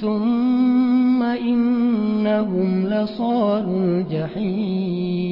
ثم إنهم لصار الجحيم.